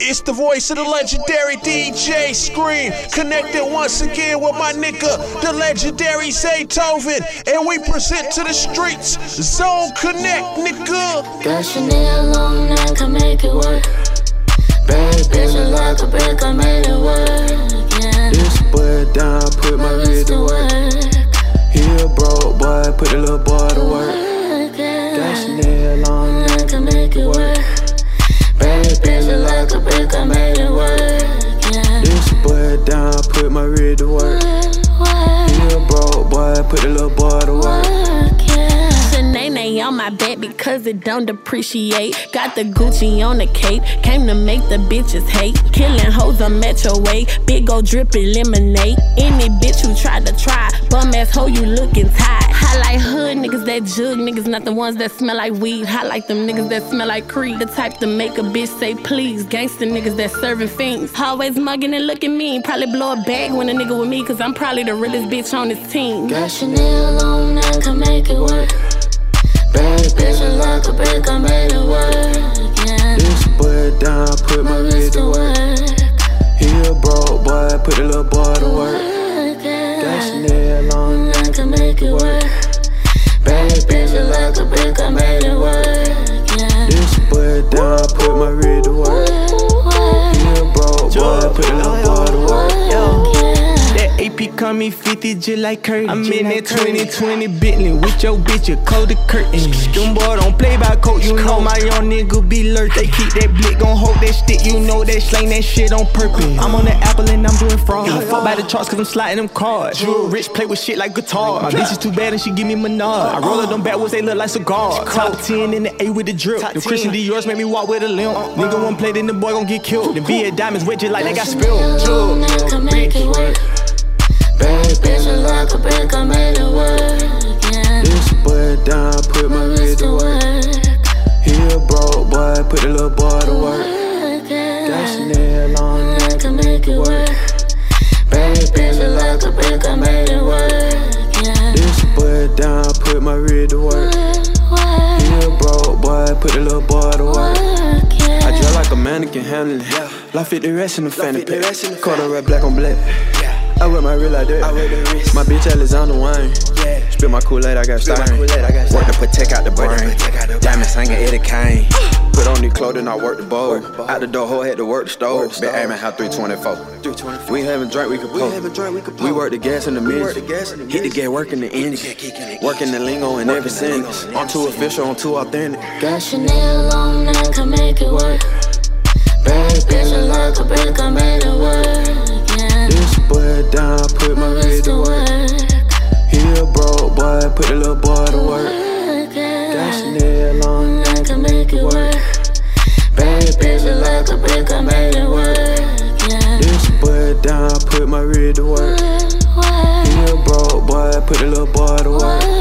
It's the voice of the legendary DJ Scream, connected once again with my nigga, the legendary Zaytoven, and we present to the streets Zone Connect, nigga. Got Chanel on neck, can make it work. Bad bitch, I like a brick, I made it work. Yeah. This boy down, put my wrist to work. He a broke boy, put the little boy to work. Got Chanel on neck, can make it work. Bad bitch, I like a brick, I made it work. Yeah. This boy down, put my to work. He a broke boy, put the little my back because it don't depreciate. Got the Gucci on the cape, came to make the bitches hate. Killing hoes on Metro Way, big ol' drippin' lemonade. Any bitch who tried to try, bum ass hoe, you looking tight. I like hood niggas that jug niggas, not the ones that smell like weed. I like them niggas that smell like Creed, the type to make a bitch say please. Gangsta niggas that serving fiends, always mugging and looking mean. Probably blow a bag when a nigga with me, cause I'm probably the realest bitch on his team. Got Chanel on neck, can make it work. Bad bitch, I like a brick, I made it work. Yeah. This boy down, put my wrist to work. He a broke boy, put the little boy to work. Got Chanel on neck, can make it work. Bad bitch, I like a brick, I made it work. Yeah. This boy down, put my wrist That AP coming 50 just like Kurt. I'm in that 2020 Bentley with your bitch, a cold curtain. Them boy don't play by coat, you know my young nigga be lurk. They keep that blick, gon' hold that stick, you know they slang that shit on purpose. I'm on the apple and I'm doing fraud. I fuck by the charts cause I'm sliding them cards. Rich play with shit like guitar. My bitch is too bad and she give me menage. I roll up them backwards, they look like cigars. Top 10 in the A with the drip. The Christian Dior's make me walk with a limp. Uh-uh. Nigga one play, then the boy gon' get killed. Them VA diamonds wet just like they got spilled. Chanel on Bad bitch, I like a brick, I made it work. Yeah. This boy down, put my wrist to work. He a broke boy, put the little boy to work. Got Chanel on neck, can make it work. Bad bitch, I like a brick, I made it work. Yeah. This boy down, put my wrist to work. He a broke boy, put the little boy to work. I dress like a mannequin handling it. Life fit the rest in the fanny pack. Color red, black on black. I wear my real like that. My bitch Alexander Wayne. Spit my Kool-Aid, I got stain. Work to protect out the brain. Diamond singing Eddie Kane. Put on new clothing, I work the bowl. Out the door, hoe had to work the stove. Been aiming how 324. 324. We having drink, we can pull. We work the gas in the mix. Hit the gas, working the engine. Working the lingo and every sentence. I'm too official, I'm too authentic. Got Chanel on neck, can make it work. Bad bitch, I like a brick, I made it work. Boy down, put my wrist to work. He a broke boy, put the little boy to work. Got Chanel on neck, can make it work. Bad bitch, I like a brick, I made it work. Yeah. This boy down, put my wrist to work. He a broke boy, put the little boy to work.